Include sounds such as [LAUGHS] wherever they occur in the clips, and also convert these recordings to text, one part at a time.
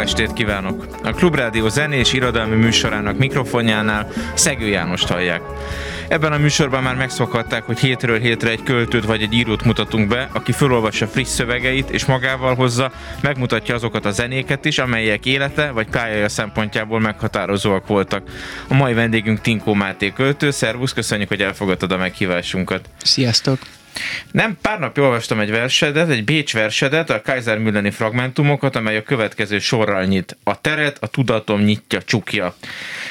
estét kívánok! A Klubrádió zenés irodalmi műsorának mikrofonjánál Szegő Jánost hallják. Ebben a műsorban már megszokhatták, hogy hétről hétre egy költőt vagy egy írót mutatunk be, aki felolvassa friss szövegeit és magával hozza, megmutatja azokat a zenéket is, amelyek élete vagy pályája szempontjából meghatározóak voltak. A mai vendégünk Tinkó Máté költő, szervusz, köszönjük, hogy elfogadtad a meghívásunkat. Sziasztok! Nem, pár napja olvastam egy versedet, egy Bécs versedet, a Kaiser Mülleni fragmentumokat, amely a következő sorral nyit. A teret a tudatom nyitja, csukja.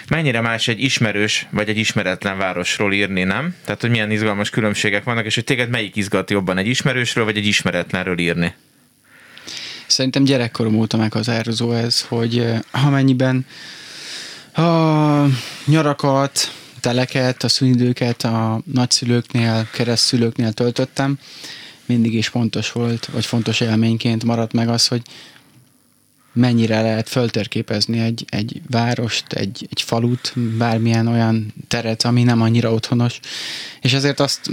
Mennyire más egy ismerős vagy egy ismeretlen városról írni, nem? Tehát, hogy milyen izgalmas különbségek vannak, és hogy téged melyik izgat jobban, egy ismerősről vagy egy ismeretlenről írni? Szerintem gyerekkorom óta meghatározó ez, hogy eh, amennyiben a nyarakat, teleket, a szünidőket a nagyszülőknél, keresztszülőknél töltöttem, mindig is fontos volt, vagy fontos élményként maradt meg az, hogy mennyire lehet föltérképezni egy, egy várost, egy, egy falut, bármilyen olyan teret, ami nem annyira otthonos. És ezért azt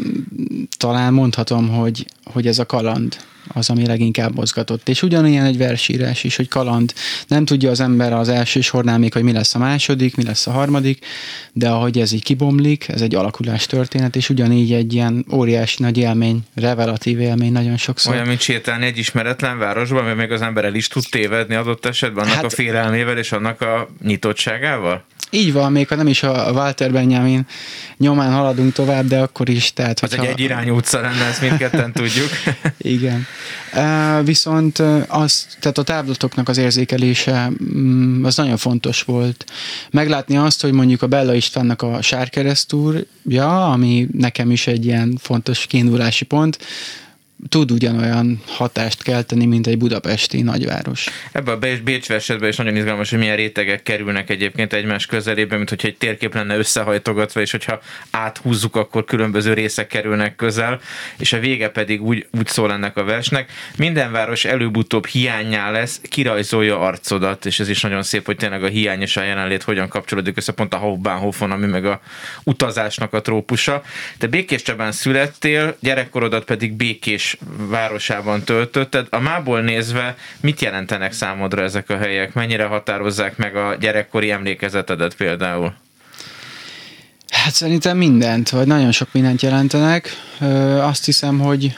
talán mondhatom, hogy, hogy ez a kaland az, ami leginkább mozgatott. És ugyanilyen egy versírás is, hogy kaland. Nem tudja az ember az első sornál még, hogy mi lesz a második, mi lesz a harmadik, de ahogy ez így kibomlik, ez egy alakulás történet, és ugyanígy egy ilyen óriási nagy élmény, revelatív élmény nagyon sokszor. Olyan, mint sétálni egy ismeretlen városban, mert még az ember el is tud tévedni adott esetben annak hát, a félelmével és annak a nyitottságával? Így van, még ha nem is a Walter Benjamin nyomán haladunk tovább, de akkor is. Tehát, az egy egyirányú utca lenne, ezt mindketten tudjuk. [LAUGHS] Igen. Viszont az, tehát a táblatoknak az érzékelése um, az nagyon fontos volt. Meglátni azt, hogy mondjuk a Bella Istvánnak a sárkeresztúrja, ami nekem is egy ilyen fontos kiindulási pont, tud ugyanolyan hatást kelteni, mint egy budapesti nagyváros. Ebben a Bécs versetben is nagyon izgalmas, hogy milyen rétegek kerülnek egyébként egymás közelébe, mint hogyha egy térkép lenne összehajtogatva, és hogyha áthúzzuk, akkor különböző részek kerülnek közel, és a vége pedig úgy, úgy szól ennek a versnek. Minden város előbb-utóbb hiányá lesz, kirajzolja arcodat, és ez is nagyon szép, hogy tényleg a hiány és a jelenlét hogyan kapcsolódik össze pont a Hofbahnhofon, ami meg a utazásnak a trópusa. Te Békés Csabán születtél, gyerekkorodat pedig Békés városában töltötted. A mából nézve mit jelentenek számodra ezek a helyek? Mennyire határozzák meg a gyerekkori emlékezetedet például? Hát szerintem mindent, vagy nagyon sok mindent jelentenek. Azt hiszem, hogy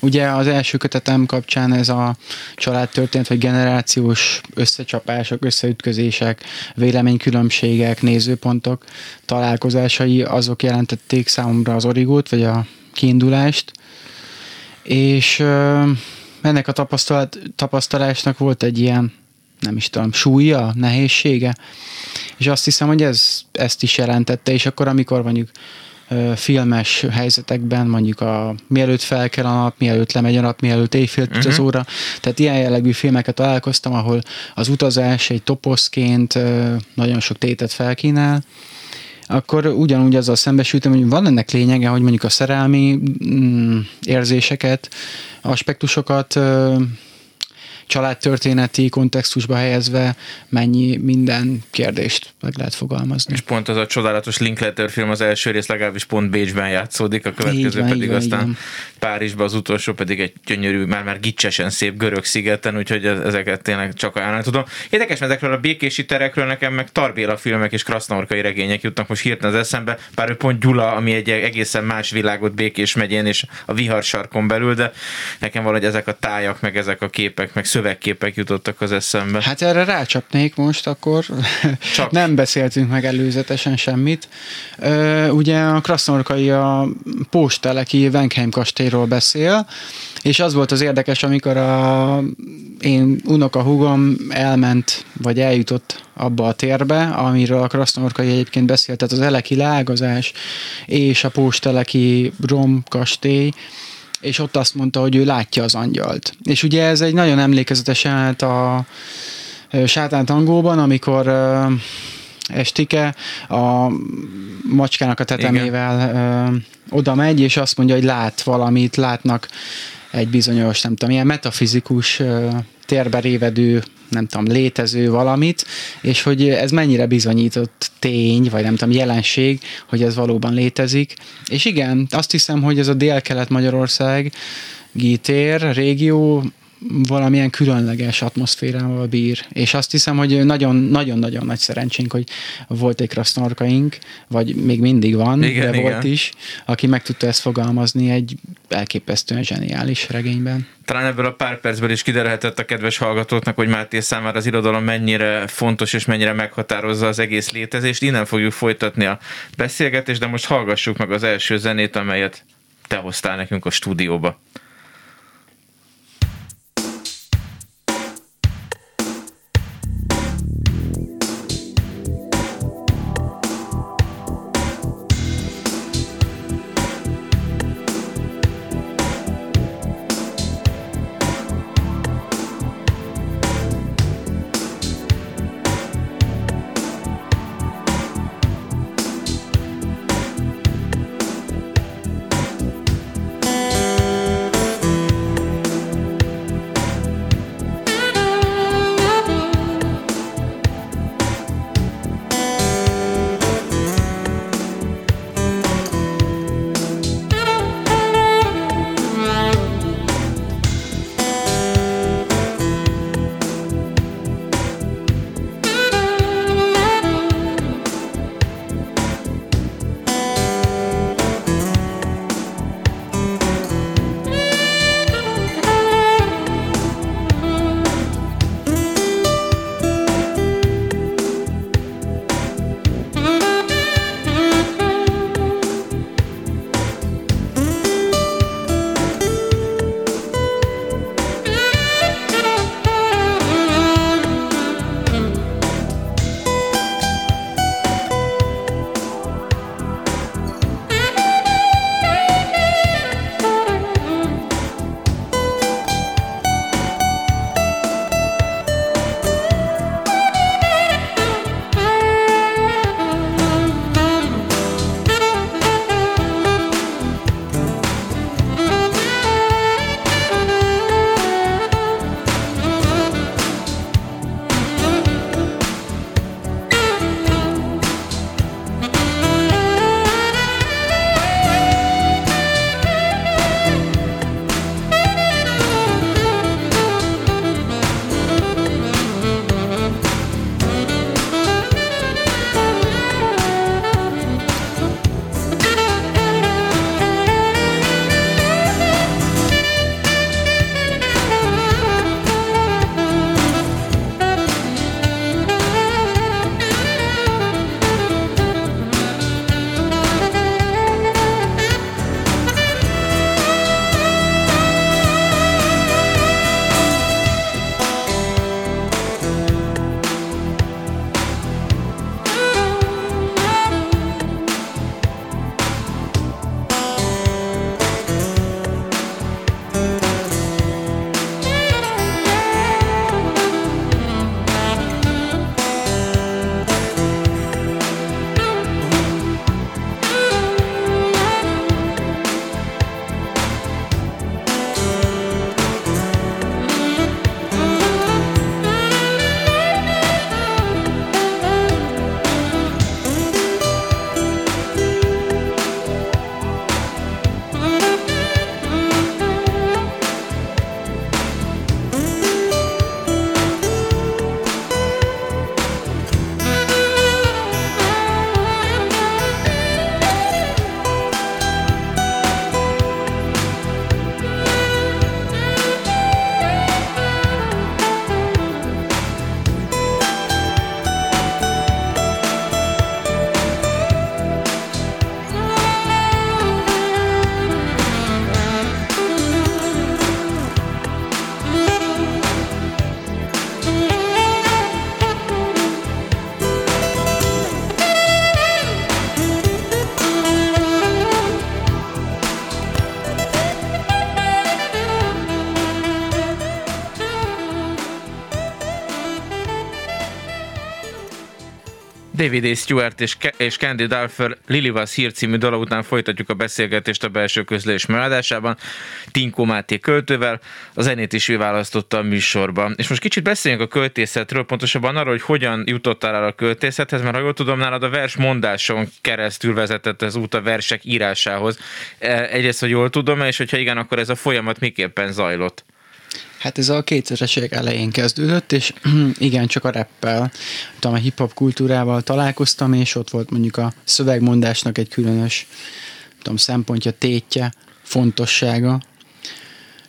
ugye az első kötetem kapcsán ez a családtörténet, vagy generációs összecsapások, összeütközések, véleménykülönbségek, nézőpontok, találkozásai, azok jelentették számomra az origót, vagy a kiindulást és ennek a tapasztalat, tapasztalásnak volt egy ilyen, nem is tudom, súlya, nehézsége, és azt hiszem, hogy ez ezt is jelentette, és akkor, amikor mondjuk filmes helyzetekben, mondjuk a mielőtt fel kell a nap, mielőtt lemegy a nap, mielőtt éjfél uh-huh. az óra. Tehát ilyen jellegű filmeket találkoztam, ahol az utazás egy toposzként nagyon sok tétet felkínál, akkor ugyanúgy azzal szembesültem, hogy van ennek lényege, hogy mondjuk a szerelmi mm, érzéseket, aspektusokat családtörténeti kontextusba helyezve mennyi minden kérdést meg lehet fogalmazni. És pont az a csodálatos Linkletter film az első rész legalábbis pont Bécsben játszódik, a következő van, pedig van, aztán Párizsban, az utolsó pedig egy gyönyörű, már már gicsesen szép görög szigeten, úgyhogy ezeket tényleg csak ajánlani tudom. Érdekes, mert ezekről a békési terekről nekem meg Tarbéla filmek és Krasznorkai regények jutnak most hirtelen az eszembe, bár ő pont Gyula, ami egy egészen más világot Békés megyén és a viharsarkon belül, de nekem valahogy ezek a tájak, meg ezek a képek, meg szövegképek jutottak az eszembe. Hát erre rácsapnék most akkor. Csak. [LAUGHS] Nem beszéltünk meg előzetesen semmit. Ugye a Krasznorkai a Pósteleki Venkheim kastélyról beszél, és az volt az érdekes, amikor a én unokahúgom elment, vagy eljutott abba a térbe, amiről a Krasznorkai egyébként beszélt, tehát az eleki lágazás és a pósteleki rom kastély, és ott azt mondta, hogy ő látja az angyalt. És ugye ez egy nagyon emlékezetes jelenet a sátán tangóban, amikor estike a macskának a tetemével Igen. oda megy, és azt mondja, hogy lát valamit, látnak egy bizonyos, nem tudom, ilyen metafizikus térbe révedő, nem tudom, létező valamit, és hogy ez mennyire bizonyított tény, vagy nem tudom, jelenség, hogy ez valóban létezik. És igen, azt hiszem, hogy ez a dél-kelet-Magyarország gitér régió valamilyen különleges atmoszférával bír. És azt hiszem, hogy nagyon-nagyon nagy szerencsénk, hogy volt egy krasznorkaink, vagy még mindig van, igen, de igen. volt is, aki meg tudta ezt fogalmazni egy elképesztően zseniális regényben. Talán ebből a pár percből is kiderülhetett a kedves hallgatóknak, hogy Máté számára az irodalom mennyire fontos és mennyire meghatározza az egész létezést. Innen fogjuk folytatni a beszélgetést, de most hallgassuk meg az első zenét, amelyet te hoztál nekünk a stúdióba. David A. Stewart és, Ke- és Candy Dulfer Lily Was Here című dala után folytatjuk a beszélgetést a belső közlés megadásában Tinkó Máté költővel, a zenét is ő választotta a műsorban. És most kicsit beszéljünk a költészetről, pontosabban arról, hogy hogyan jutottál el a költészethez, mert ha jól tudom, nálad a vers mondáson keresztül vezetett az út a versek írásához. E, egyrészt, hogy jól tudom, és hogyha igen, akkor ez a folyamat miképpen zajlott? Hát ez a kétszeresek elején kezdődött, és [CLEARS THROAT] igen, csak a rappel, tudom, a hip-hop kultúrával találkoztam, és ott volt mondjuk a szövegmondásnak egy különös tudom, szempontja, tétje, fontossága.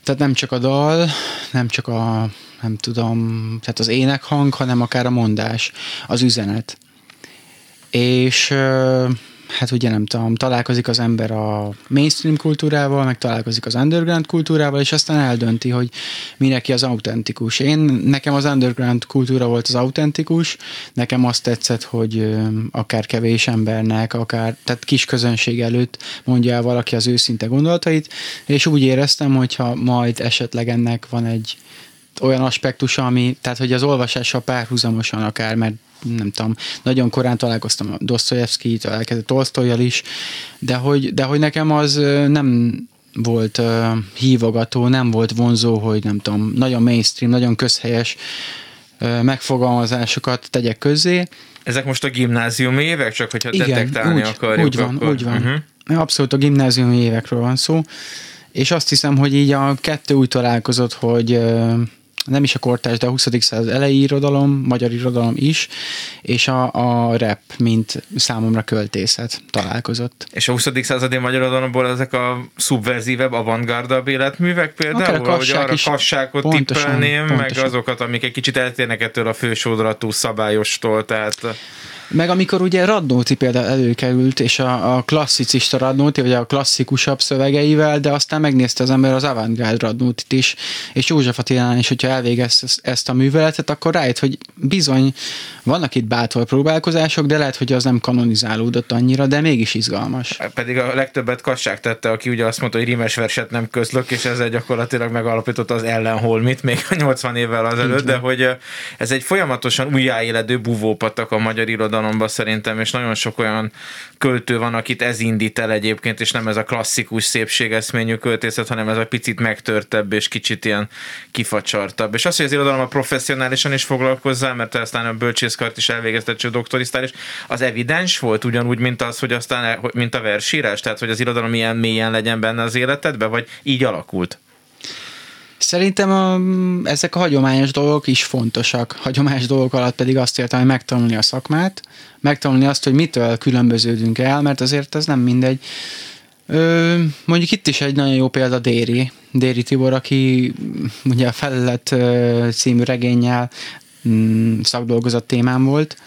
Tehát nem csak a dal, nem csak a, nem tudom, tehát az énekhang, hanem akár a mondás, az üzenet. És hát ugye nem tudom, találkozik az ember a mainstream kultúrával, meg találkozik az underground kultúrával, és aztán eldönti, hogy mi neki az autentikus. Én, nekem az underground kultúra volt az autentikus, nekem azt tetszett, hogy akár kevés embernek, akár, tehát kis közönség előtt mondja el valaki az őszinte gondolatait, és úgy éreztem, hogyha majd esetleg ennek van egy olyan aspektusa, ami, tehát hogy az olvasással párhuzamosan akár, mert nem tudom, nagyon korán találkoztam a Dostoyevsky-től, elkezdett Tolstoyjal is, de hogy, de hogy nekem az nem volt uh, hívogató, nem volt vonzó, hogy nem tudom, nagyon mainstream, nagyon közhelyes uh, megfogalmazásokat tegyek közzé. Ezek most a gimnáziumi évek, csak hogyha Igen, detektálni úgy, akarjuk. Úgy van, akkor... úgy van. Uh-huh. Abszolút a gimnáziumi évekről van szó, és azt hiszem, hogy így a kettő úgy találkozott, hogy uh, nem is a kortárs, de a 20. század elejé irodalom, magyar irodalom is, és a, a rap, mint számomra költészet találkozott. És a 20. századi magyar irodalomból ezek a szubverzívebb, avantgardabb életművek például? Akár a arra is, kassákot pontosan, tippelném, pontosan. meg azokat, amik egy kicsit eltérnek ettől a fősodratú szabályostól, tehát... Meg amikor ugye Radnóti például előkerült, és a, a klasszicista Radnóti, vagy a klasszikusabb szövegeivel, de aztán megnézte az ember az avantgárd Radnótit is, és József Attilán is, hogyha elvégez ezt a műveletet, akkor rájött, hogy bizony vannak itt bátor próbálkozások, de lehet, hogy az nem kanonizálódott annyira, de mégis izgalmas. Pedig a legtöbbet Kassák tette, aki ugye azt mondta, hogy rímes verset nem közlök, és ezzel gyakorlatilag megalapította az ellenholmit még 80 évvel azelőtt, de hogy ez egy folyamatosan újjáéledő buvópatak a magyar irodalom irodalomban szerintem, és nagyon sok olyan költő van, akit ez indít el egyébként, és nem ez a klasszikus szépségeszményű költészet, hanem ez a picit megtörtebb és kicsit ilyen kifacsartabb. És az, hogy az irodalom a professzionálisan is foglalkozzál, mert te aztán a bölcsészkart is elvégezted, csak doktorisztál, és az evidens volt ugyanúgy, mint az, hogy aztán, mint a versírás, tehát hogy az irodalom ilyen mélyen legyen benne az életedben, vagy így alakult? Szerintem a, ezek a hagyományos dolgok is fontosak. Hagyományos dolgok alatt pedig azt értem, hogy megtanulni a szakmát, megtanulni azt, hogy mitől különböződünk el, mert azért ez nem mindegy. Ö, mondjuk itt is egy nagyon jó példa Déri. Déri Tibor, aki ugye a Felelet című regényel mm, szakdolgozat témám volt,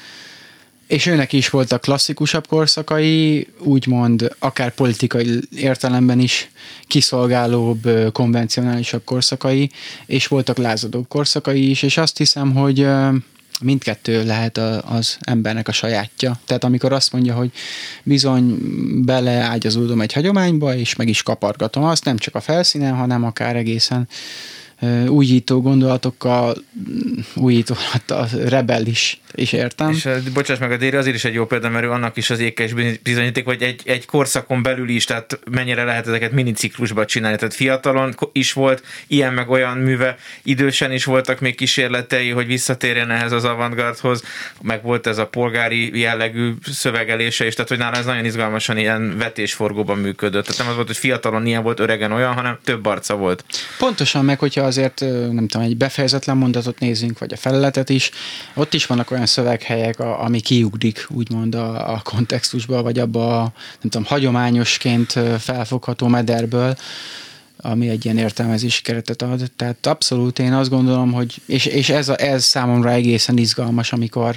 és őnek is voltak klasszikusabb korszakai, úgymond akár politikai értelemben is kiszolgálóbb, konvencionálisabb korszakai, és voltak lázadóbb korszakai is, és azt hiszem, hogy mindkettő lehet az embernek a sajátja. Tehát amikor azt mondja, hogy bizony beleágyazódom egy hagyományba, és meg is kapargatom azt, nem csak a felszínen, hanem akár egészen újító gondolatokkal, újító, hát a rebel is, is értem. És bocsáss meg, a Déri azért is egy jó példa, mert ő annak is az ékes bizonyíték, hogy egy, egy korszakon belül is, tehát mennyire lehet ezeket miniciklusba csinálni. Tehát fiatalon is volt ilyen meg olyan műve, idősen is voltak még kísérletei, hogy visszatérjen ehhez az avantgardhoz, meg volt ez a polgári jellegű szövegelése is, tehát hogy nála ez nagyon izgalmasan ilyen vetésforgóban működött. Tehát nem az volt, hogy fiatalon ilyen volt, öregen olyan, hanem több arca volt. Pontosan, meg hogyha azért nem tudom, egy befejezetlen mondatot nézzünk, vagy a feleletet is, ott is vannak olyan szöveghelyek, ami kiugrik úgymond a, a kontextusba, vagy abba a, nem tudom, hagyományosként felfogható mederből, ami egy ilyen értelmezési keretet ad. Tehát abszolút én azt gondolom, hogy, és, és ez, a, ez számomra egészen izgalmas, amikor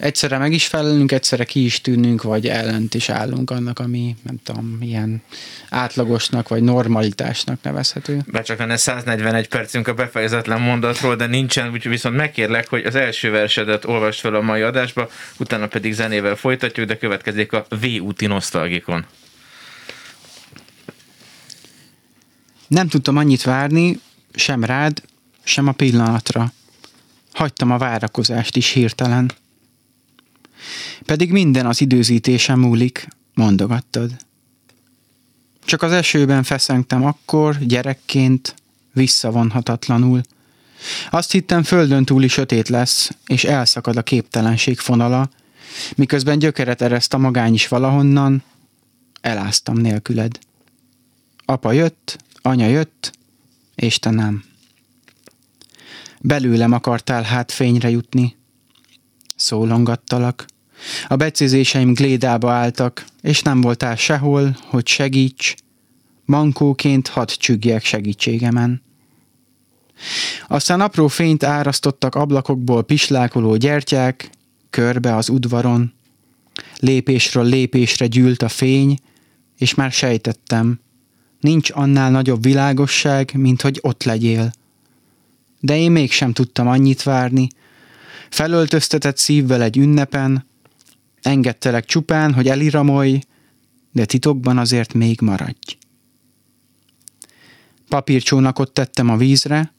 egyszerre meg is felelünk, egyszerre ki is tűnünk, vagy ellent is állunk annak, ami nem tudom, ilyen átlagosnak vagy normalitásnak nevezhető. Be csak lenne 141 percünk a befejezetlen mondatról, de nincsen, úgyhogy viszont megkérlek, hogy az első versedet olvasd fel a mai adásba, utána pedig zenével folytatjuk, de következik a V úti nosztalgikon. Nem tudtam annyit várni, sem rád, sem a pillanatra. Hagytam a várakozást is hirtelen. Pedig minden az időzítésen múlik, mondogattad. Csak az esőben feszengtem akkor, gyerekként, visszavonhatatlanul. Azt hittem földön túli sötét lesz, és elszakad a képtelenség fonala, miközben gyökeret ereszt a magány is valahonnan, eláztam nélküled. Apa jött, anya jött, és te nem. Belőlem akartál hát fényre jutni. Szólongattalak. A becézéseim glédába álltak, és nem voltál sehol, hogy segíts. Mankóként hadd csüggjek segítségemen. Aztán apró fényt árasztottak ablakokból pislákoló gyertyák, körbe az udvaron. Lépésről lépésre gyűlt a fény, és már sejtettem, nincs annál nagyobb világosság, mint hogy ott legyél. De én mégsem tudtam annyit várni. Felöltöztetett szívvel egy ünnepen, engedtelek csupán, hogy eliramolj, de titokban azért még maradj. Papírcsónakot tettem a vízre,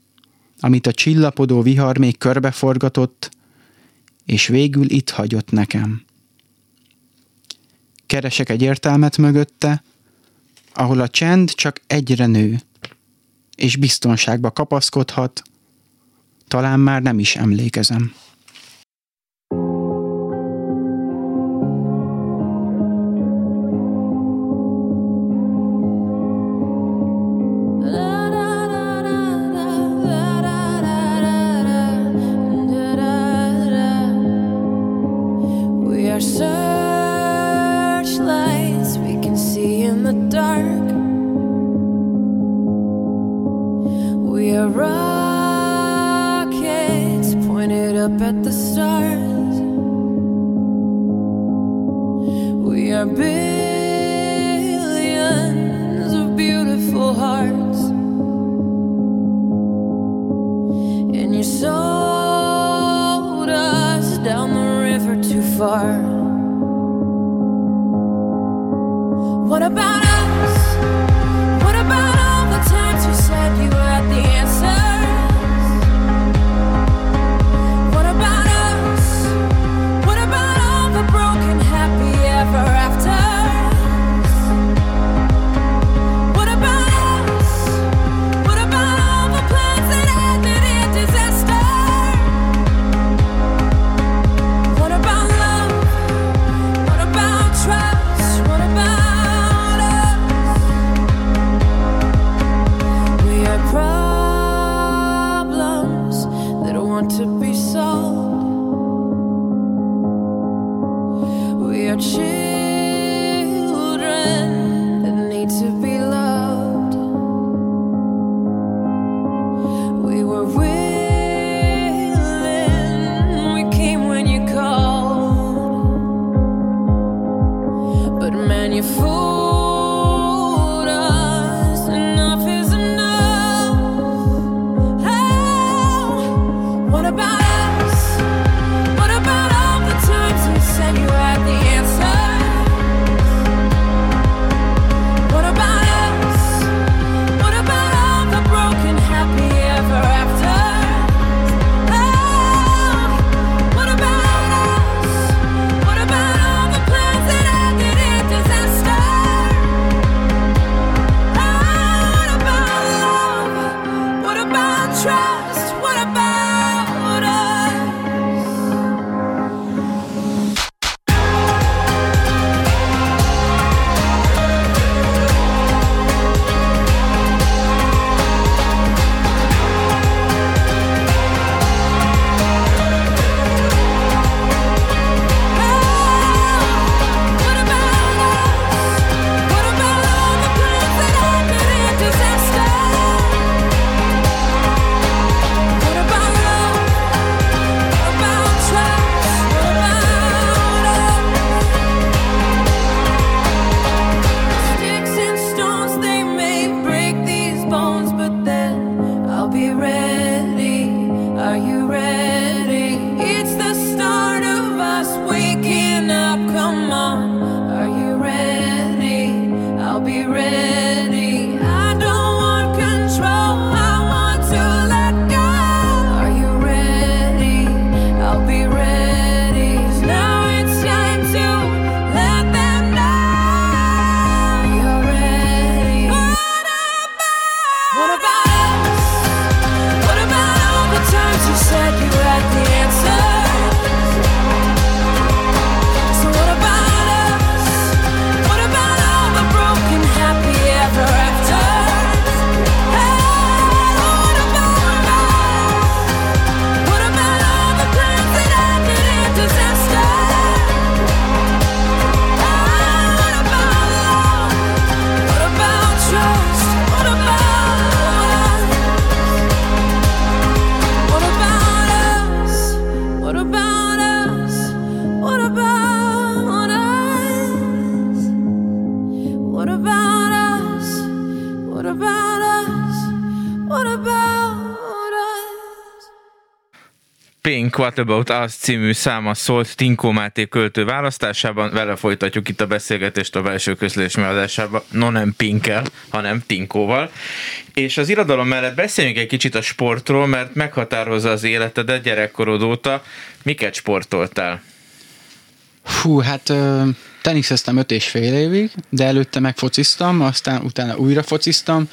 amit a csillapodó vihar még körbeforgatott, és végül itt hagyott nekem. Keresek egy értelmet mögötte, ahol a csend csak egyre nő, és biztonságba kapaszkodhat, talán már nem is emlékezem. you fool What About Us című száma szólt Tinkó Máté költő választásában, vele folytatjuk itt a beszélgetést a belső közlés adásában, no nem Pinkkel, hanem Tinkóval. És az irodalom mellett beszéljünk egy kicsit a sportról, mert meghatározza az életedet gyerekkorod óta. Miket sportoltál? Hú, hát teniszeztem öt és fél évig, de előtte meg fociztam, aztán utána újra fociztam,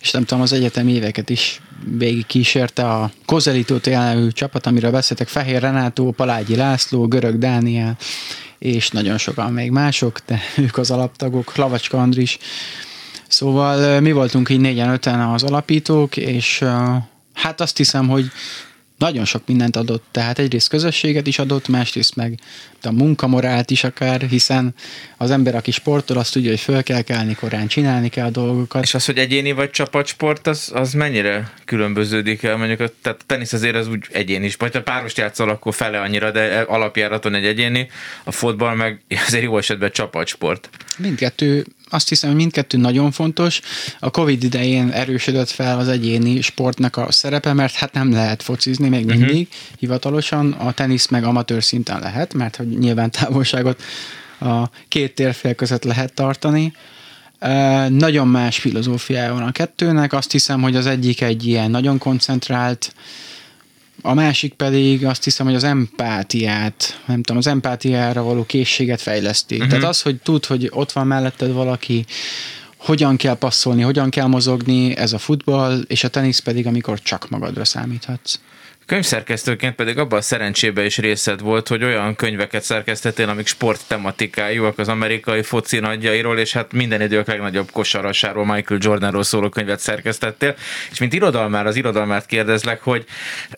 és nem tudom, az egyetem éveket is végig kísérte a Kozelító nevű csapat, amiről beszéltek, Fehér Renátó, Palágyi László, Görög Dániel, és nagyon sokan még mások, de [LAUGHS] ők az alaptagok, Lavacska Andris. Szóval mi voltunk így négyen öten az alapítók, és hát azt hiszem, hogy nagyon sok mindent adott, tehát egyrészt közösséget is adott, másrészt meg a munkamorált is akár, hiszen az ember, aki sportol, azt tudja, hogy föl kell kelni korán, csinálni kell a dolgokat. És az, hogy egyéni vagy csapatsport, az, az mennyire különböződik el? Mondjuk a, tehát a tenisz azért az úgy egyéni vagy ha párost játszol, akkor fele annyira, de alapjáraton egy egyéni, a fotball meg [LAUGHS] azért jó esetben csapatsport. Mindkettő azt hiszem, hogy mindkettő nagyon fontos. A Covid idején erősödött fel az egyéni sportnak a szerepe, mert hát nem lehet focizni még mhm. mindig uh-huh. hivatalosan, a tenisz meg amatőr szinten lehet, mert hogy nyilván távolságot a két térfél között lehet tartani. Nagyon más filozófiája van a kettőnek, azt hiszem, hogy az egyik egy ilyen nagyon koncentrált, a másik pedig azt hiszem, hogy az empátiát, nem tudom, az empátiára való készséget fejleszti. Uh-huh. Tehát az, hogy tud, hogy ott van melletted valaki, hogyan kell passzolni, hogyan kell mozogni, ez a futball, és a tenisz pedig, amikor csak magadra számíthatsz. Könyvszerkesztőként pedig abban a szerencsébe is részed volt, hogy olyan könyveket szerkesztettél, amik sporttematikájúak az amerikai foci nagyjairól, és hát minden idők legnagyobb kosarasáról, Michael Jordanról szóló könyvet szerkesztettél. És mint irodalmár, az irodalmát kérdezlek, hogy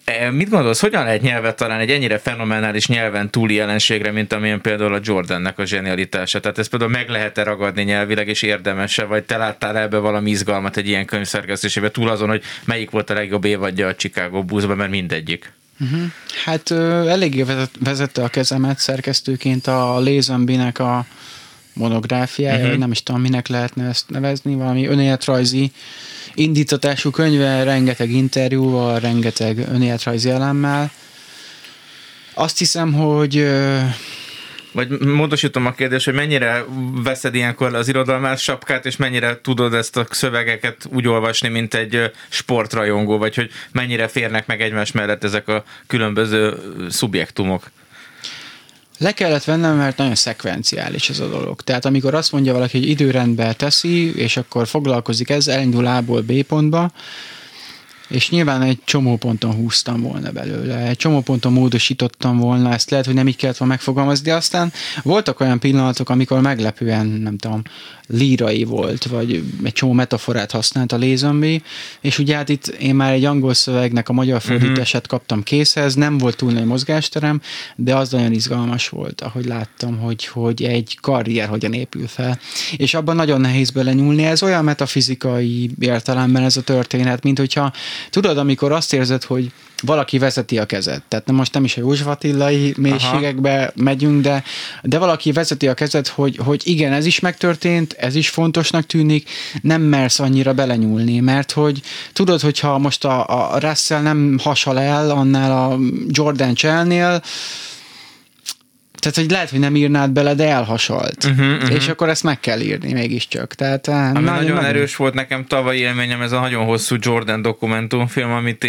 e, mit gondolsz, hogyan lehet nyelvet talán egy ennyire fenomenális nyelven túli jelenségre, mint amilyen például a Jordannek a zsenialitása? Tehát ezt például meg lehet-e ragadni nyelvileg, és érdemese, vagy te láttál ebbe valami izgalmat egy ilyen könyv szerkesztésébe, túl azon, hogy melyik volt a legjobb évadja a Chicago Bulls-ban, mert mindegy mindegyik. Uh-huh. Hát ö, eléggé vezette a kezemet szerkesztőként a Lézembinek a monográfiája, uh-huh. nem is tudom, minek lehetne ezt nevezni, valami önéletrajzi indítatású könyve, rengeteg interjúval, rengeteg önéletrajzi elemmel. Azt hiszem, hogy vagy módosítom a kérdést, hogy mennyire veszed ilyenkor az irodalmás sapkát, és mennyire tudod ezt a szövegeket úgy olvasni, mint egy sportrajongó, vagy hogy mennyire férnek meg egymás mellett ezek a különböző szubjektumok? Le kellett vennem, mert nagyon szekvenciális ez a dolog. Tehát amikor azt mondja valaki, hogy időrendbe teszi, és akkor foglalkozik ezzel, elindul A-ból B pontba, és nyilván egy csomó ponton húztam volna belőle, egy csomó ponton módosítottam volna, ezt lehet, hogy nem így kellett volna megfogalmazni, de aztán voltak olyan pillanatok, amikor meglepően, nem tudom, lírai volt, vagy egy csomó metaforát használt a lézombi, és ugye hát itt én már egy angol szövegnek a magyar mhm. fordítását uh-huh. kaptam készhez, nem volt túl nagy mozgásterem, de az nagyon izgalmas volt, ahogy láttam, hogy, hogy egy karrier hogyan épül fel. És abban nagyon nehéz belenyúlni, ez olyan metafizikai értelemben ez a történet, mint hogyha tudod, amikor azt érzed, hogy valaki vezeti a kezed. Tehát nem most nem is a József Attilai mélységekbe Aha. megyünk, de, de valaki vezeti a kezed, hogy, hogy igen, ez is megtörtént, ez is fontosnak tűnik, nem mersz annyira belenyúlni, mert hogy tudod, hogyha most a, a Russell nem hasal el annál a Jordan Chelnél, tehát, hogy lehet, hogy nem írnád bele, de elhasalt. Uh-huh, uh-huh. És akkor ezt meg kell írni mégiscsak. Tehát, Ami nagyon, nagyon, nagyon erős volt nekem tavalyi élményem, ez a nagyon hosszú Jordan dokumentumfilm, amit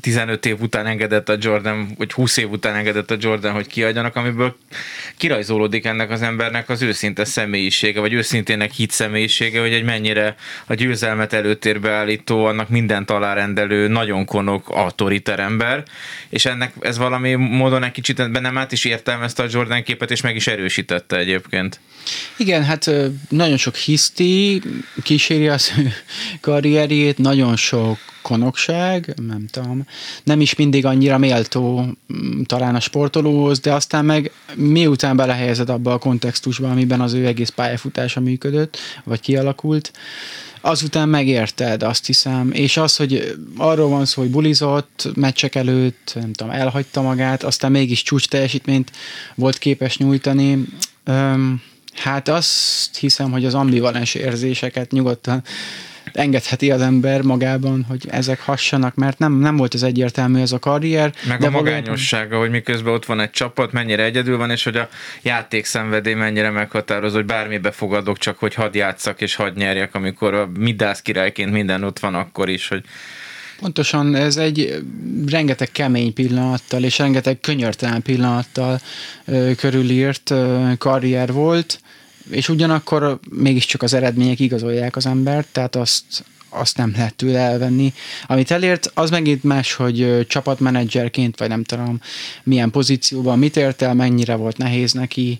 15 év után engedett a Jordan, vagy 20 év után engedett a Jordan, hogy kiadjanak, amiből kirajzolódik ennek az embernek az őszinte személyisége, vagy őszintének hit személyisége, hogy egy mennyire a győzelmet előtérbe állító, annak mindent alárendelő, nagyon konok, autoriter ember, és ennek ez valami módon egy kicsit bennem át is értelmezte a Jordan képet, és meg is erősítette egyébként. Igen, hát nagyon sok hiszti kíséri az [LAUGHS] karrierjét, nagyon sok konokság, nem tudom, nem is mindig annyira méltó mm, talán a sportolóhoz, de aztán meg miután belehelyezed abba a kontextusba, amiben az ő egész pályafutása működött, vagy kialakult, azután megérted, azt hiszem, és az, hogy arról van szó, hogy bulizott meccsek előtt, nem tudom, elhagyta magát, aztán mégis csúcs teljesítményt volt képes nyújtani, Öm, hát azt hiszem, hogy az ambivalens érzéseket nyugodtan engedheti az ember magában, hogy ezek hassanak, mert nem, nem volt ez egyértelmű ez a karrier. Meg de a magányossága, hogy miközben ott van egy csapat, mennyire egyedül van, és hogy a játékszenvedély mennyire meghatározó, hogy bármibe fogadok, csak hogy hadd játszak és hadd nyerjek, amikor a Midász királyként minden ott van akkor is, hogy Pontosan ez egy rengeteg kemény pillanattal és rengeteg könyörtelen pillanattal ö, körülírt ö, karrier volt, és ugyanakkor mégiscsak az eredmények igazolják az embert, tehát azt, azt nem lehet tőle elvenni. Amit elért, az megint más, hogy csapatmenedzserként, vagy nem tudom milyen pozícióban mit ért el, mennyire volt nehéz neki,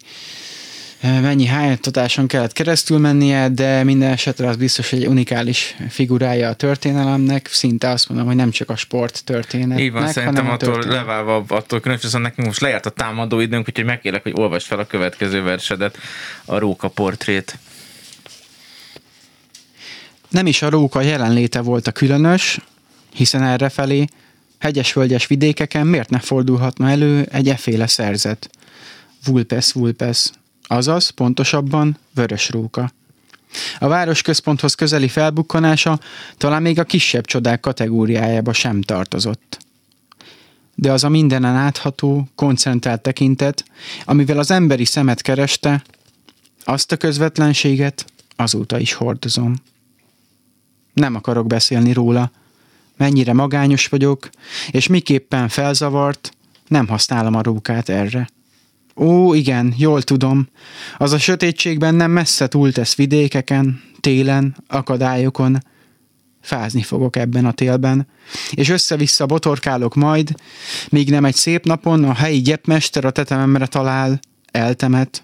mennyi hányattatáson kellett keresztül mennie, de minden esetre az biztos, egy unikális figurája a történelemnek, szinte azt mondom, hogy nem csak a sport történet. Így van, szerintem attól történet. leválva attól különös, viszont nekünk most lejárt a támadó időnk, úgyhogy megkérlek, hogy olvasd fel a következő versedet, a Róka portrét. Nem is a Róka jelenléte volt a különös, hiszen errefelé hegyes-völgyes vidékeken miért ne fordulhatna elő egy eféle szerzet? Vulpes, vulpes, azaz pontosabban vörös róka. A városközponthoz közeli felbukkanása talán még a kisebb csodák kategóriájába sem tartozott. De az a mindenen átható, koncentrált tekintet, amivel az emberi szemet kereste, azt a közvetlenséget azóta is hordozom. Nem akarok beszélni róla, mennyire magányos vagyok, és miképpen felzavart, nem használom a rókát erre. Ó, igen, jól tudom. Az a sötétségben nem messze túltesz vidékeken, télen, akadályokon. Fázni fogok ebben a télben, és össze-vissza botorkálok majd, míg nem egy szép napon a helyi gyepmester a tetememre talál, eltemet,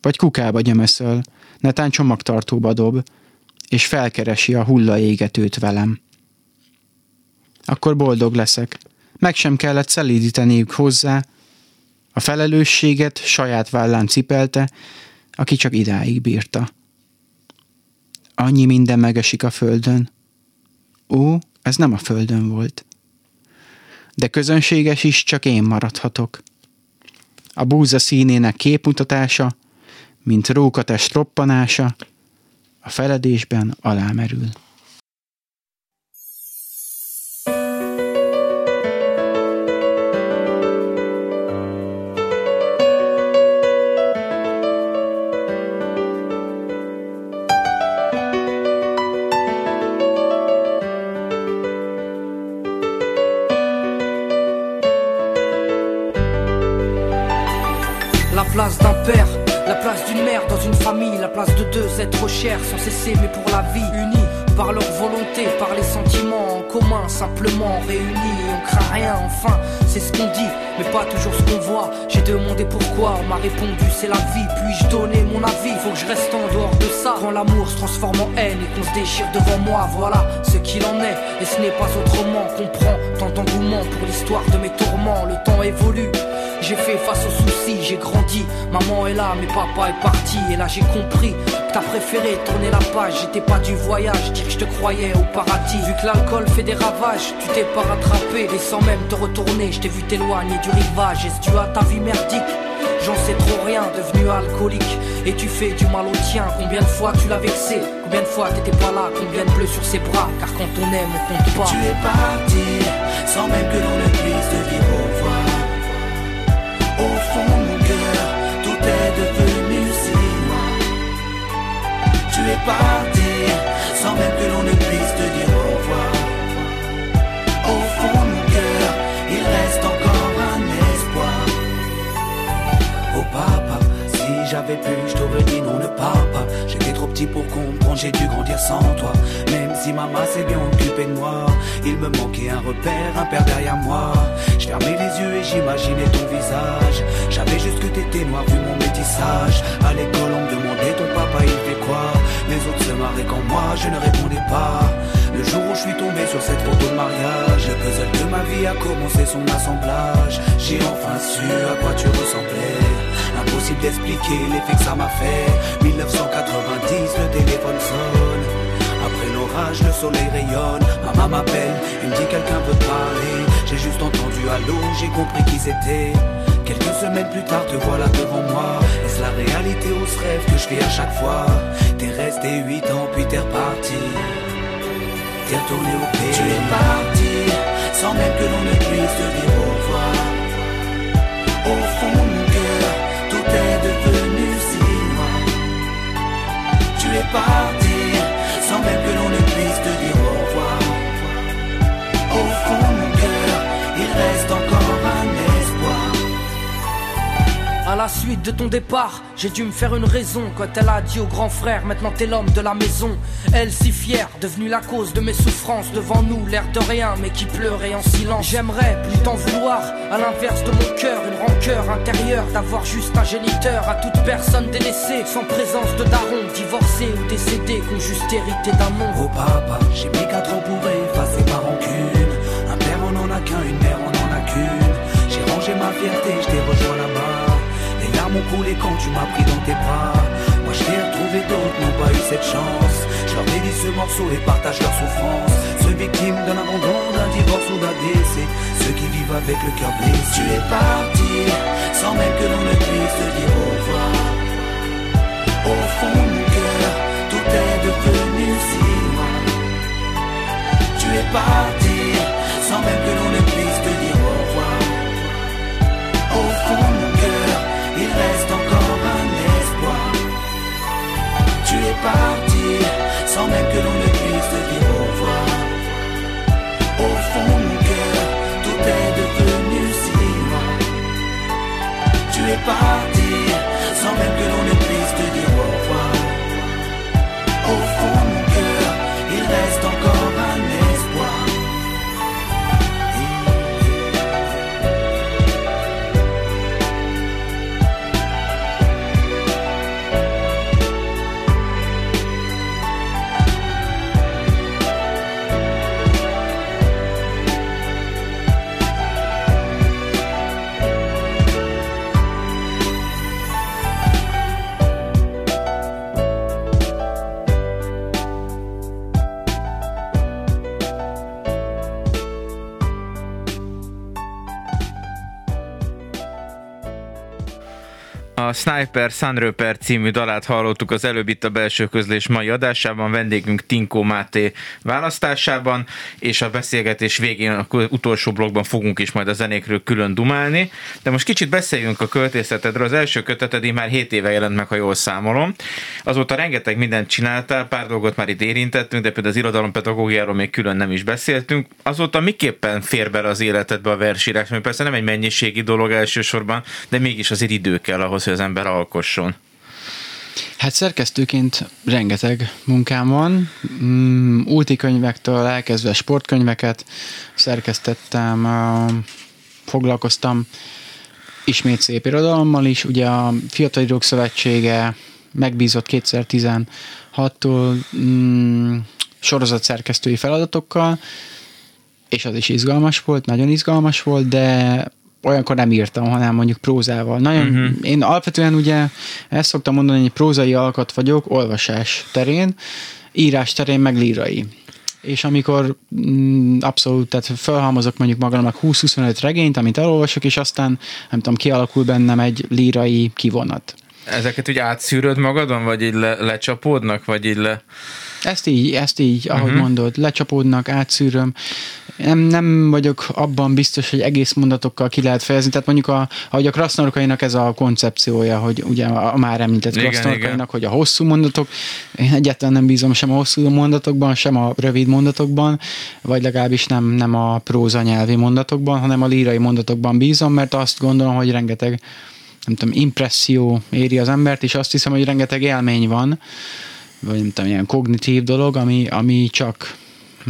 vagy kukába gyömöszöl, netán csomagtartóba dob, és felkeresi a hullaégetőt velem. Akkor boldog leszek. Meg sem kellett szelídíteniük hozzá, a felelősséget saját vállán cipelte, aki csak idáig bírta. Annyi minden megesik a földön. Ó, ez nem a földön volt. De közönséges is csak én maradhatok. A búza színének képmutatása, mint rókatest roppanása, a feledésben alámerül. Trop cher sans cesser mais pour la vie unis par leur volonté, par les sentiments en commun, simplement réunis, on craint rien, enfin, c'est ce qu'on dit, mais pas toujours ce qu'on voit. J'ai demandé pourquoi, on m'a répondu c'est la vie, puis-je donner mon avis, faut que je reste en dehors de ça. Quand l'amour se transforme en haine et qu'on se déchire devant moi, voilà ce qu'il en est, et ce n'est pas autrement, comprends tant d'engouement pour l'histoire de mes tourments, le temps évolue. J'ai fait face aux soucis, j'ai grandi. Maman est là, mais papa est parti. Et là j'ai compris que t'as préféré tourner la page. J'étais pas du voyage, dire que je te croyais au paradis. Vu que l'alcool fait des ravages, tu t'es pas rattrapé. Et sans même te retourner, je t'ai vu t'éloigner du rivage. Est-ce tu as ta vie merdique? J'en sais trop rien, devenu alcoolique. Et tu fais du mal au tien. Combien de fois tu l'as vexé? Combien de fois t'étais pas là? Combien de bleus sur ses bras? Car quand on aime, on compte pas. Tu es parti sans même que l'on ne puisse te dire Tu es parti, sans même que l'on ne puisse te dire au revoir. Au fond mon cœur, il reste encore un espoir. Oh papa, si j'avais pu, je Pour comprendre, j'ai dû grandir sans toi. Même si maman s'est bien occupée de moi, il me manquait un repère, un père derrière moi. Je fermais les yeux et j'imaginais ton visage. J'avais juste que t'étais noir vu mon métissage. À l'école, on me demandait ton papa il fait quoi? Les autres se marraient quand moi je ne répondais pas. Le jour où je suis tombé sur cette photo de mariage, le puzzle de ma vie a commencé son assemblage. J'ai enfin su à quoi tu ressemblais. Impossible d'expliquer l'effet que ça m'a fait. 1990, le téléphone sonne. Après l'orage, le soleil rayonne. Maman m'appelle, il me dit quelqu'un veut parler. J'ai juste entendu allô, j'ai compris qui c'était. Quelques semaines plus tard, te voilà devant moi. Est-ce la réalité ou ce rêve que je fais à chaque fois? T'es resté 8 ans, puis t'es reparti. t'es retourné au pays. Tu es parti, sans même que l'on ne puisse te dire au revoir. Au fond es parti, sans même que l'on ne puisse te dire À la suite de ton départ, j'ai dû me faire une raison quand elle a dit au grand frère Maintenant t'es l'homme de la maison. Elle si fière, devenue la cause de mes souffrances devant nous, l'air de rien, mais qui pleurait en silence. J'aimerais plus t'en vouloir, à l'inverse de mon cœur, une rancœur intérieure d'avoir juste un géniteur à toute personne délaissée, sans présence de daron, divorcé ou décédé, qu'on juste hérité d'un. Oh j'ai m'as pris dans tes bras. Moi je t'ai retrouvé, d'autres n'ont pas eu cette chance. Je leur dédie ce morceau et partage leur souffrance. Ceux victimes d'un abandon, d'un divorce ou d'un décès. Ceux qui vivent avec le cœur blessé. Tu es parti, sans même que l'on ne puisse te dire au revoir. Au fond de mon cœur, tout est devenu si noir. Tu es parti, sans même que l'on ne puisse te dire Tu es parti, sans même que l'on ne puisse te dire au revoir. Au fond de mon cœur, tout est devenu si noir. Tu es parti, sans même que l'on ne puisse te dire au revoir. Sniper Sunröper című dalát hallottuk az előbb itt a belső közlés mai adásában, vendégünk Tinkó Máté választásában, és a beszélgetés végén, a utolsó blogban fogunk is majd a zenékről külön dumálni. De most kicsit beszéljünk a költészetedről. Az első köteted már 7 éve jelent meg, ha jól számolom. Azóta rengeteg mindent csináltál, pár dolgot már itt érintettünk, de például az irodalompedagógiáról még külön nem is beszéltünk. Azóta miképpen fér bele az életedbe a versírás? Mert persze nem egy mennyiségi dolog elsősorban, de mégis azért idő kell ahhoz, hogy az ember alkosson. Hát szerkesztőként rengeteg munkám van. Mm, úti könyvektől elkezdve sportkönyveket szerkesztettem, foglalkoztam ismét szép irodalommal is. Ugye a Fiatal Írók Szövetsége megbízott 2016-tól mm, sorozatszerkesztői feladatokkal, és az is izgalmas volt, nagyon izgalmas volt, de olyankor nem írtam, hanem mondjuk prózával. Nagyon, uh-huh. Én alapvetően ugye ezt szoktam mondani, hogy prózai alkat vagyok, olvasás terén, írás terén meg lírai. És amikor mm, abszolút, tehát felhalmozok mondjuk magamnak 20-25 regényt, amit elolvasok, és aztán nem tudom, kialakul bennem egy lírai kivonat. Ezeket úgy átszűröd magadon, vagy így le, lecsapódnak, vagy így le... Ezt így, ezt így, ahogy uh-huh. mondod, lecsapódnak, átszűröm. Nem, nem vagyok abban biztos, hogy egész mondatokkal ki lehet fejezni. Tehát mondjuk, a, ahogy a krasznorkainak ez a koncepciója, hogy ugye a, már említett krasznorkainak, hogy a hosszú mondatok, én egyáltalán nem bízom sem a hosszú mondatokban, sem a rövid mondatokban, vagy legalábbis nem, nem a próza nyelvi mondatokban, hanem a lírai mondatokban bízom, mert azt gondolom, hogy rengeteg nem tudom, impresszió éri az embert, és azt hiszem, hogy rengeteg élmény van, vagy nem tudom, ilyen kognitív dolog, ami, ami csak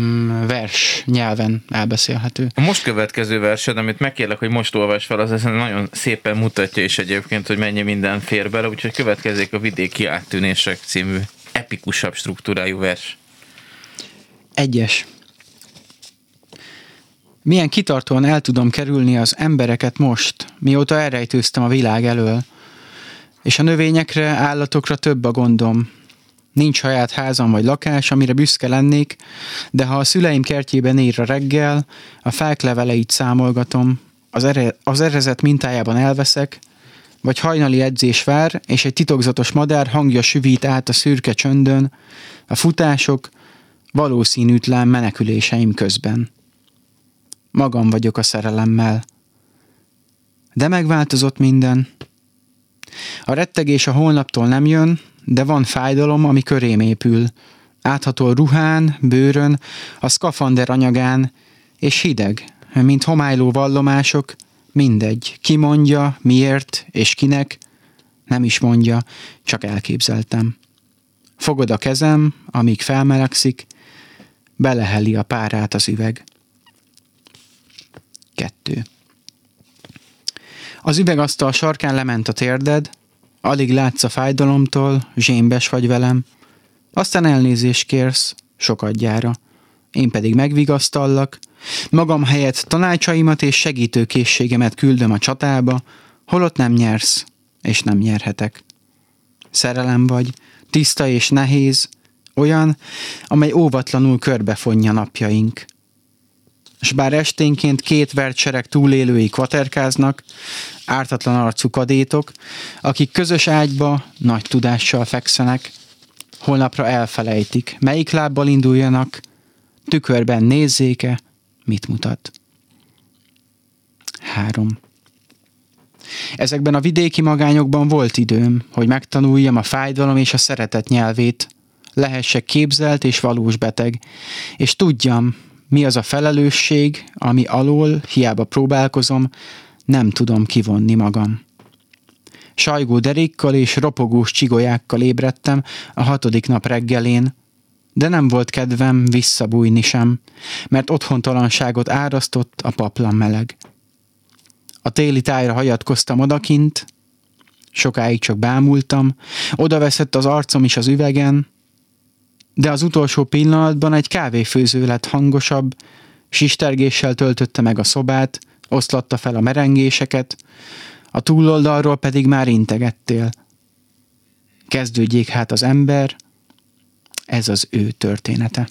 mm, vers nyelven elbeszélhető. A most következő versed, amit megkérlek, hogy most olvas fel, az ezen nagyon szépen mutatja is egyébként, hogy mennyi minden fér bele, úgyhogy következik a Vidéki Áttűnések című epikusabb struktúrájú vers. Egyes. Milyen kitartóan el tudom kerülni az embereket most, mióta elrejtőztem a világ elől. És a növényekre, állatokra több a gondom. Nincs saját házam vagy lakás, amire büszke lennék, de ha a szüleim kertjében ér a reggel, a fák leveleit számolgatom, az, ere, az erezet mintájában elveszek, vagy hajnali edzés vár, és egy titokzatos madár hangja süvít át a szürke csöndön, a futások, valószínűtlen meneküléseim közben. Magam vagyok a szerelemmel. De megváltozott minden. A rettegés a holnaptól nem jön, de van fájdalom, ami körém épül. Áthatol ruhán, bőrön, a szkafander anyagán, és hideg, mint homályló vallomások, mindegy, ki mondja, miért és kinek, nem is mondja, csak elképzeltem. Fogod a kezem, amíg felmelegszik, beleheli a párát az üveg. Kettő. Az üvegasztal sarkán lement a térded, alig látsz a fájdalomtól, zsémbes vagy velem, aztán elnézést kérsz, sokadjára. Én pedig megvigasztallak, magam helyett tanácsaimat és segítőkészségemet küldöm a csatába, holott nem nyersz, és nem nyerhetek. Szerelem vagy, tiszta és nehéz, olyan, amely óvatlanul körbefonja napjaink. S bár esténként két vertsereg túlélői kvaterkáznak, ártatlan arcú kadétok, akik közös ágyba nagy tudással fekszenek, holnapra elfelejtik, melyik lábbal induljanak, tükörben nézzéke, mit mutat. 3. Ezekben a vidéki magányokban volt időm, hogy megtanuljam a fájdalom és a szeretet nyelvét, lehessek képzelt és valós beteg, és tudjam, mi az a felelősség, ami alól, hiába próbálkozom, nem tudom kivonni magam. Sajgó derékkal és ropogós csigolyákkal ébredtem a hatodik nap reggelén, de nem volt kedvem visszabújni sem, mert otthontalanságot árasztott a paplan meleg. A téli tájra hagyatkoztam odakint, sokáig csak bámultam, odaveszett az arcom is az üvegen, de az utolsó pillanatban egy kávéfőző lett hangosabb, sistergéssel töltötte meg a szobát, oszlatta fel a merengéseket, a túloldalról pedig már integettél. Kezdődjék hát az ember, ez az ő története.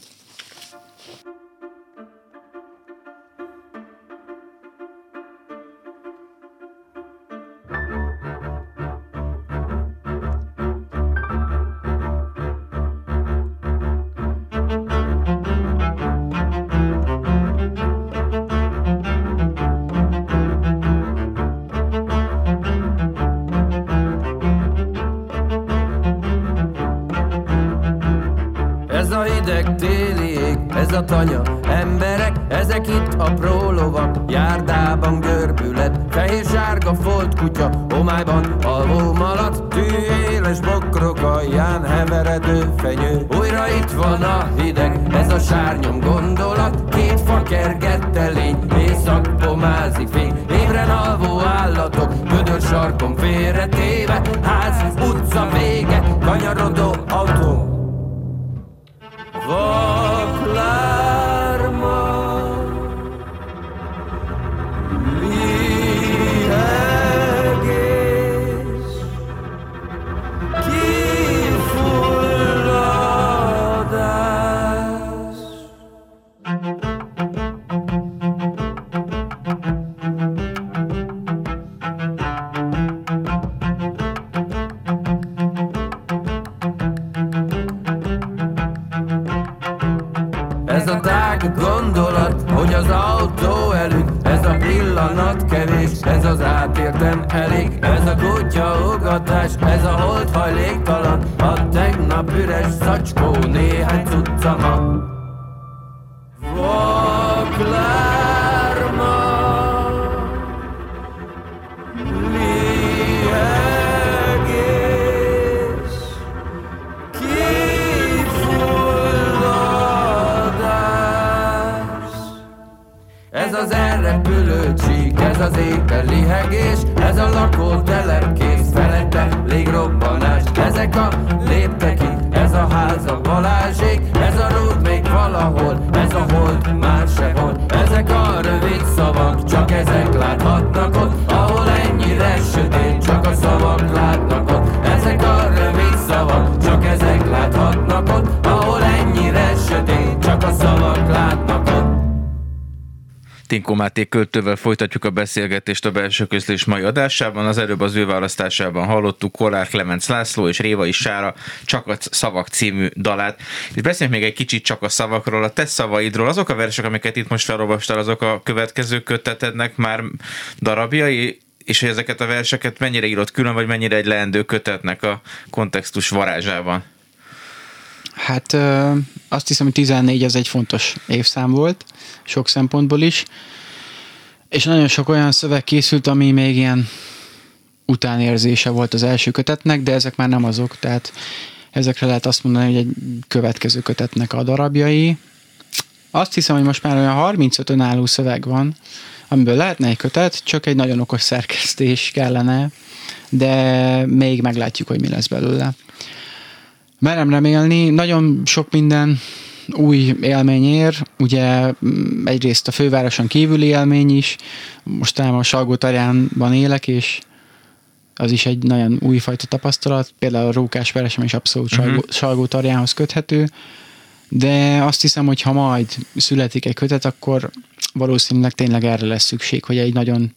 Tanya. Emberek, ezek itt a prólovak Járdában görbület Fehér-sárga folt kutya Homályban alvó malat Tűéles bokrok alján Heveredő fenyő. Újra itt van a hideg Ez a sárnyom gondolat. Két fa kergette lény Éjszak pomázik fény. Ébren alvó állatok Gödör sarkon félretéve. Ház, utca vége Kanyarodó autó. Vaklás Tinkó Máté költővel folytatjuk a beszélgetést a belső közlés mai adásában. Az előbb az ő választásában hallottuk Kollár Klemenc László és Révai Sára Csak a szavak című dalát. És beszéljünk még egy kicsit csak a szavakról, a te szavaidról. Azok a versek, amiket itt most felolvastál, azok a következő kötetednek már darabjai, és hogy ezeket a verseket mennyire írott külön, vagy mennyire egy leendő kötetnek a kontextus varázsában? Hát ö, azt hiszem, hogy 14 ez egy fontos évszám volt, sok szempontból is, és nagyon sok olyan szöveg készült, ami még ilyen utánérzése volt az első kötetnek, de ezek már nem azok, tehát ezekre lehet azt mondani, hogy egy következő kötetnek a darabjai. Azt hiszem, hogy most már olyan 35 önálló szöveg van, amiből lehetne egy kötet, csak egy nagyon okos szerkesztés kellene, de még meglátjuk, hogy mi lesz belőle. Merem remélni, nagyon sok minden új élmény ér, ugye mm, egyrészt a fővároson kívüli élmény is, most a Salgó élek, és az is egy nagyon újfajta tapasztalat, például a Rókás Veresem is abszolút uh-huh. Salgó Tarjánhoz köthető, de azt hiszem, hogy ha majd születik egy kötet, akkor valószínűleg tényleg erre lesz szükség, hogy egy nagyon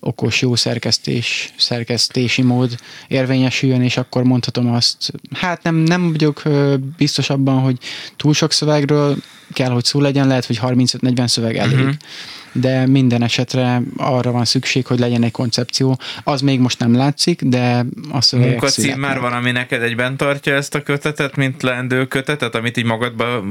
okos, jó szerkesztés, szerkesztési mód érvényesüljön, és akkor mondhatom azt, hát nem, nem vagyok biztos abban, hogy túl sok szövegről kell, hogy szó legyen, lehet, hogy 35-40 szöveg elég. Uh-huh de minden esetre arra van szükség, hogy legyen egy koncepció. Az még most nem látszik, de a szövegek Munkacím már van, ami neked egyben tartja ezt a kötetet, mint leendő kötetet, amit így magadba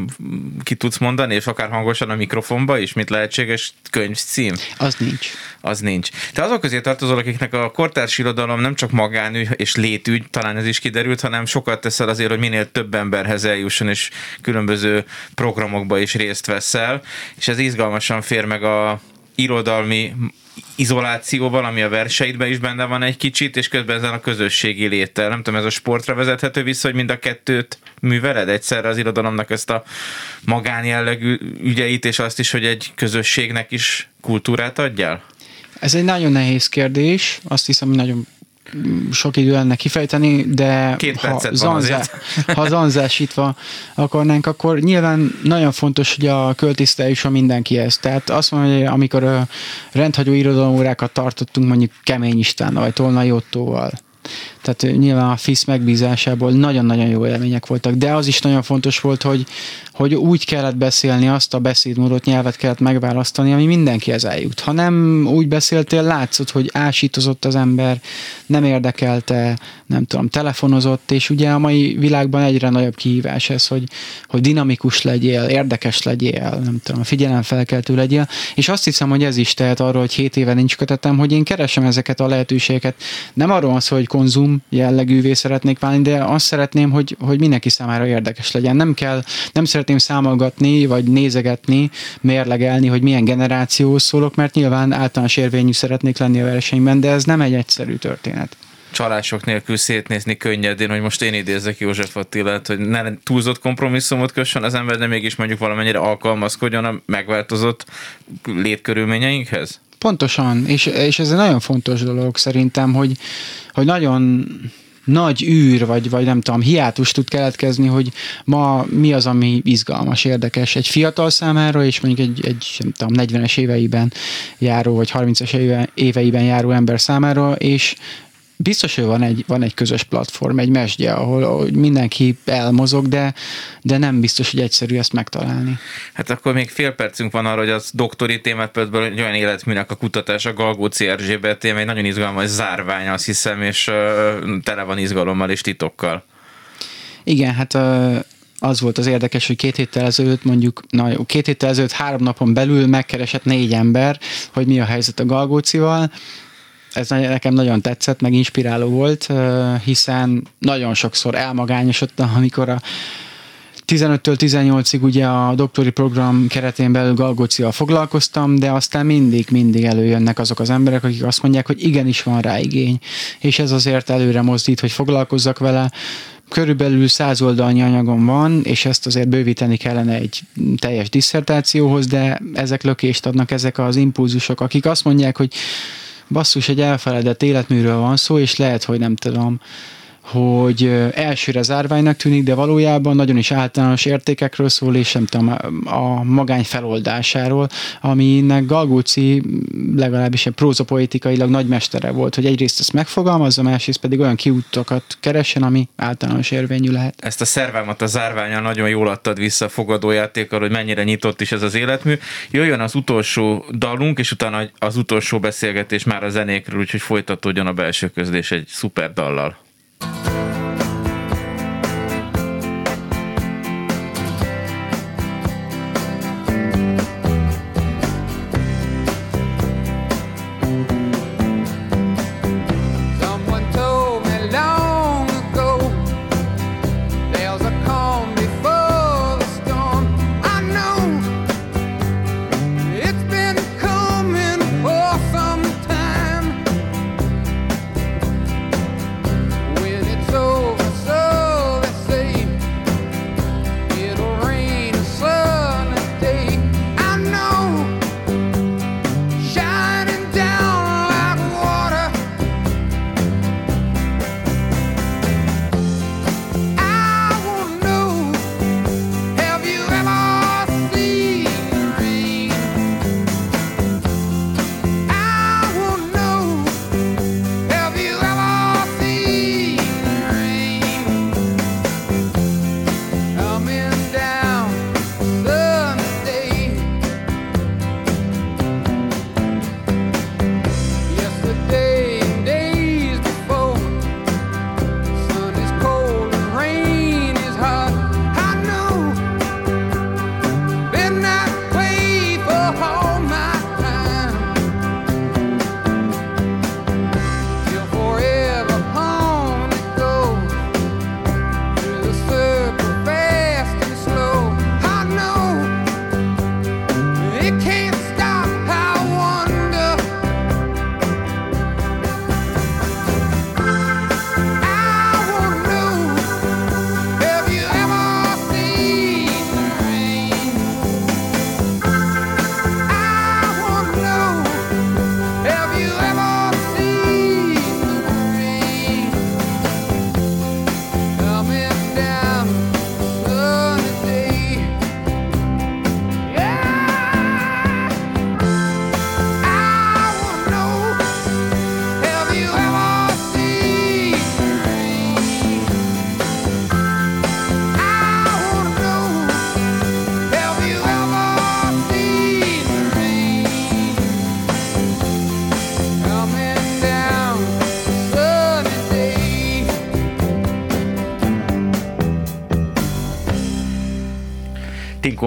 ki tudsz mondani, és akár hangosan a mikrofonba is, mint lehetséges könyvcím? Az nincs. Az nincs. Te azok közé tartozol, akiknek a kortárs irodalom nem csak magánügy és létügy, talán ez is kiderült, hanem sokat teszel azért, hogy minél több emberhez eljusson, és különböző programokba is részt veszel, és ez izgalmasan fér meg a irodalmi izolációval, ami a verseidben is benne van egy kicsit, és közben ezen a közösségi léttel. Nem tudom, ez a sportra vezethető vissza, hogy mind a kettőt műveled egyszerre az irodalomnak ezt a magánjellegű ügyeit, és azt is, hogy egy közösségnek is kultúrát adjál? Ez egy nagyon nehéz kérdés, azt hiszem, hogy nagyon sok idő lenne kifejteni, de Két ha, zanzá, [LAUGHS] ha zanzásítva akarnánk, akkor nyilván nagyon fontos, hogy a költisztel is a mindenkihez. Tehát azt mondom, hogy amikor rendhagyó irodalomórákat tartottunk mondjuk Kemény Istvánnal, vagy Tolnai Ottóval, tehát nyilván a FISZ megbízásából nagyon-nagyon jó élmények voltak, de az is nagyon fontos volt, hogy, hogy úgy kellett beszélni, azt a beszédmódot, nyelvet kellett megválasztani, ami mindenkihez eljut. Ha nem úgy beszéltél, látszott, hogy ásítozott az ember, nem érdekelte, nem tudom, telefonozott, és ugye a mai világban egyre nagyobb kihívás ez, hogy, hogy dinamikus legyél, érdekes legyél, nem tudom, figyelemfelkeltő legyél, és azt hiszem, hogy ez is tehet arról, hogy hét éve nincs kötetem, hogy én keresem ezeket a lehetőségeket. Nem arról van hogy konzum jellegűvé szeretnék válni, de azt szeretném, hogy, hogy mindenki számára érdekes legyen. Nem kell, nem szeretném számolgatni, vagy nézegetni, mérlegelni, hogy milyen generációhoz szólok, mert nyilván általános érvényű szeretnék lenni a versenyben, de ez nem egy egyszerű történet csalások nélkül szétnézni könnyedén, hogy most én idézek József Attilát, hogy ne túlzott kompromisszumot kössön az ember, de mégis mondjuk valamennyire alkalmazkodjon a megváltozott létkörülményeinkhez? Pontosan, és, és ez egy nagyon fontos dolog szerintem, hogy, hogy nagyon nagy űr, vagy, vagy nem tudom, hiátus tud keletkezni, hogy ma mi az, ami izgalmas, érdekes egy fiatal számára, és mondjuk egy, egy nem tudom, 40-es éveiben járó, vagy 30-es éve, éveiben járó ember számára, és biztos, hogy van egy, van egy közös platform, egy mesdje, ahol, ahol mindenki elmozog, de, de nem biztos, hogy egyszerű ezt megtalálni. Hát akkor még fél percünk van arra, hogy az doktori témát például egy olyan életműnek a kutatása, Galgóci Erzsébet téma, egy nagyon izgalmas zárvány, azt hiszem, és uh, tele van izgalommal és titokkal. Igen, hát uh, az volt az érdekes, hogy két héttel ezelőtt, mondjuk, na jó, két héttel ezelőtt három napon belül megkeresett négy ember, hogy mi a helyzet a Galgócival, ez nekem nagyon tetszett, meg inspiráló volt, hiszen nagyon sokszor elmagányosodtam, [LAUGHS] amikor a 15-től 18-ig ugye a doktori program keretén belül Galgócival foglalkoztam, de aztán mindig, mindig előjönnek azok az emberek, akik azt mondják, hogy igenis van rá igény, és ez azért előre mozdít, hogy foglalkozzak vele. Körülbelül száz oldalnyi anyagom van, és ezt azért bővíteni kellene egy teljes diszertációhoz, de ezek lökést adnak, ezek az impulzusok, akik azt mondják, hogy basszus, egy elfeledett életműről van szó, és lehet, hogy nem tudom, hogy elsőre zárványnak tűnik, de valójában nagyon is általános értékekről szól, és nem tudom, a magány feloldásáról, aminek Galgóci legalábbis prózopoetikailag nagymestere volt, hogy egyrészt ezt megfogalmazza, másrészt pedig olyan kiútokat keresen, ami általános érvényű lehet. Ezt a szervámat a zárványal nagyon jól adtad vissza a fogadójátékkal, hogy mennyire nyitott is ez az életmű. Jöjjön az utolsó dalunk, és utána az utolsó beszélgetés már a zenékről, úgyhogy folytatódjon a belső közlés egy szuper dallal.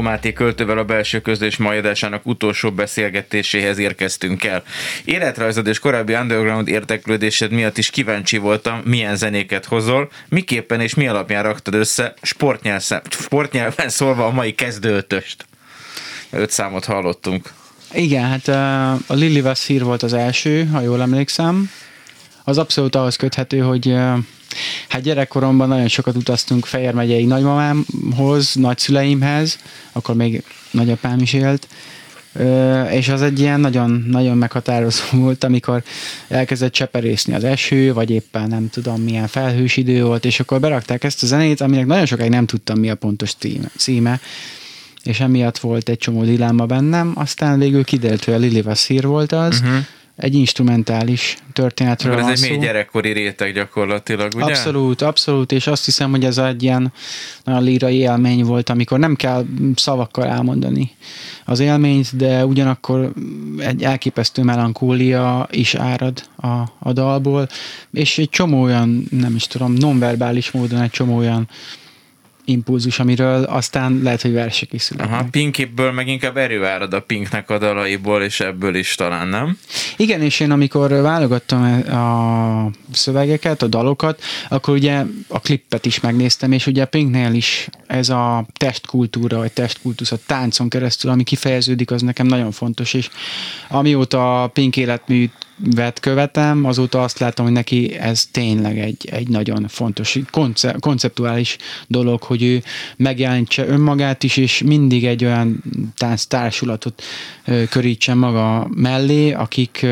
Tinkó Máté költővel a belső közlés majdásának utolsó beszélgetéséhez érkeztünk el. Életrajzod és korábbi underground érteklődésed miatt is kíváncsi voltam, milyen zenéket hozol, miképpen és mi alapján raktad össze sportnyelven, sportnyelven szólva a mai kezdőötöst. Öt számot hallottunk. Igen, hát a Lili Vasszír volt az első, ha jól emlékszem. Az abszolút ahhoz köthető, hogy Hát gyerekkoromban nagyon sokat utaztunk Fejér megyei nagymamámhoz, nagyszüleimhez, akkor még nagyapám is élt, és az egy ilyen nagyon, nagyon meghatározó [LAUGHS] volt, amikor elkezdett cseperészni az eső, vagy éppen nem tudom milyen felhős idő volt, és akkor berakták ezt a zenét, aminek nagyon sokáig nem tudtam mi a pontos címe, és emiatt volt egy csomó dilemma bennem, aztán végül kiderült, hogy a Lili Vasszír volt az, uh-huh egy instrumentális történetről Ez van egy szó. mély gyerekkori réteg gyakorlatilag, ugye? Abszolút, abszolút, és azt hiszem, hogy ez egy ilyen nagyon lírai élmény volt, amikor nem kell szavakkal elmondani az élményt, de ugyanakkor egy elképesztő melankólia is árad a, a dalból, és egy csomó olyan, nem is tudom, nonverbális módon egy csomó olyan impulzus, amiről aztán lehet, hogy versek is születnek. Aha, Pinkiből meg inkább erő árad a Pinknek a dalaiból, és ebből is talán, nem? Igen, és én amikor válogattam a szövegeket, a dalokat, akkor ugye a klippet is megnéztem, és ugye Pinknél is ez a testkultúra, vagy testkultusz a táncon keresztül, ami kifejeződik, az nekem nagyon fontos, és amióta a Pink életműt vet követem, azóta azt látom, hogy neki ez tényleg egy, egy nagyon fontos konce, konceptuális dolog, hogy ő megjelentse önmagát is, és mindig egy olyan társulatot körítsen maga mellé, akik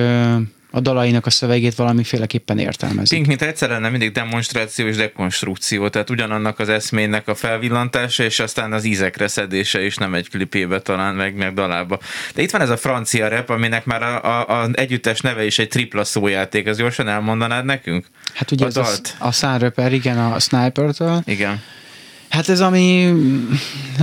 a dalainak a szövegét valamiféleképpen értelmezik. Pink, mint egyszer lenne mindig demonstráció és dekonstrukció, tehát ugyanannak az eszménynek a felvillantása, és aztán az ízekre szedése is nem egy klipébe talán, meg, meg dalába. De itt van ez a francia rap, aminek már a, a, a együttes neve is egy tripla szójáték, az gyorsan elmondanád nekünk? Hát ugye a ez a, a Sunrapper, igen, a Sniper-től. Igen. Hát ez ami,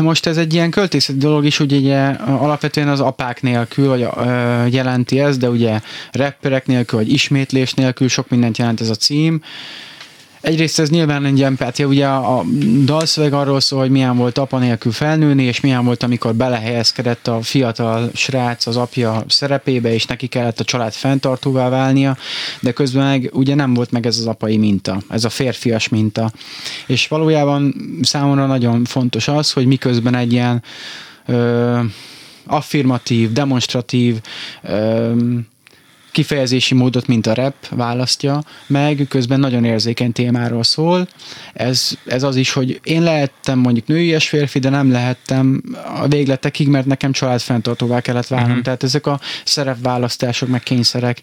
most ez egy ilyen költészeti dolog is, hogy ugye alapvetően az apák nélkül vagy, ö, jelenti ez, de ugye rapperek nélkül, vagy ismétlés nélkül sok mindent jelent ez a cím. Egyrészt ez nyilván egy empátia, ugye a dalszöveg arról szól, hogy milyen volt apa nélkül felnőni, és milyen volt, amikor belehelyezkedett a fiatal srác az apja szerepébe, és neki kellett a család fenntartóvá válnia, de közben meg ugye nem volt meg ez az apai minta, ez a férfias minta. És valójában számomra nagyon fontos az, hogy miközben egy ilyen ö, affirmatív, demonstratív, ö, kifejezési módot, mint a rap választja meg, közben nagyon érzékeny témáról szól. Ez, ez az is, hogy én lehettem mondjuk nőies férfi, de nem lehettem a végletekig, mert nekem családfenntartóvá kellett válnom. Uh-huh. Tehát ezek a szerepválasztások, meg kényszerek,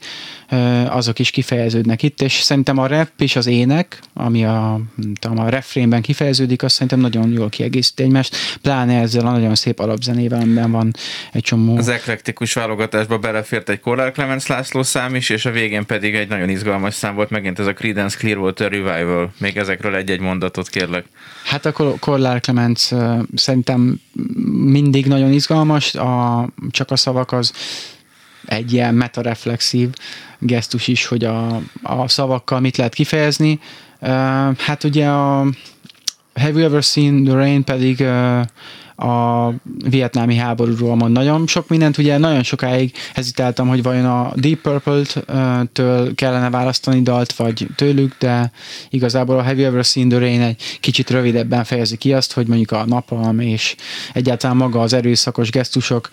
azok is kifejeződnek itt, és szerintem a rap és az ének, ami a, tudom, a refrénben kifejeződik, azt szerintem nagyon jól kiegészít egymást, pláne ezzel a nagyon szép alapzenével, amiben van egy csomó... Az eklektikus válogatásba belefért egy Kollár Clemens László szám is, és a végén pedig egy nagyon izgalmas szám volt, megint ez a Creedence Clearwater Revival. Még ezekről egy-egy mondatot kérlek. Hát a Korlár Clemens szerintem mindig nagyon izgalmas, a, csak a szavak az egy ilyen metareflexív gesztus is, hogy a, a szavakkal mit lehet kifejezni. Hát ugye a Have You Ever Seen the Rain pedig a vietnámi háborúról mond nagyon sok mindent. Ugye nagyon sokáig hezitáltam, hogy vajon a Deep Purple-től kellene választani dalt, vagy tőlük, de igazából a Have You Ever Seen the Rain egy kicsit rövidebben fejezi ki azt, hogy mondjuk a napalm és egyáltalán maga az erőszakos gesztusok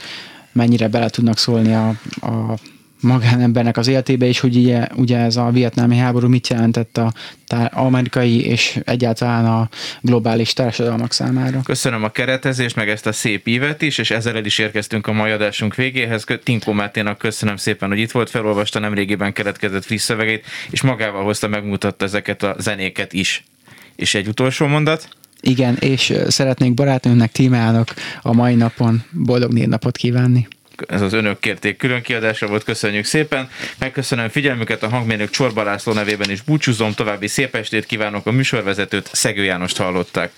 mennyire bele tudnak szólni a, a magánembernek az életébe, és hogy ugye, ugye ez a vietnámi háború mit jelentett a tá- amerikai és egyáltalán a globális társadalmak számára. Köszönöm a keretezést, meg ezt a szép ívet is, és ezzel el is érkeztünk a mai adásunk végéhez. Tinkó Máténak köszönöm szépen, hogy itt volt, felolvasta nemrégiben keretkezett friss szövegét, és magával hozta, megmutatta ezeket a zenéket is. És egy utolsó mondat? Igen, és szeretnék barátnőmnek, Tímának a mai napon boldog névnapot kívánni ez az önök kérték külön kiadásra volt, köszönjük szépen. Megköszönöm figyelmüket a hangmérnök Csorba László nevében is búcsúzom, további szép estét kívánok, a műsorvezetőt Szegő Jánost hallották.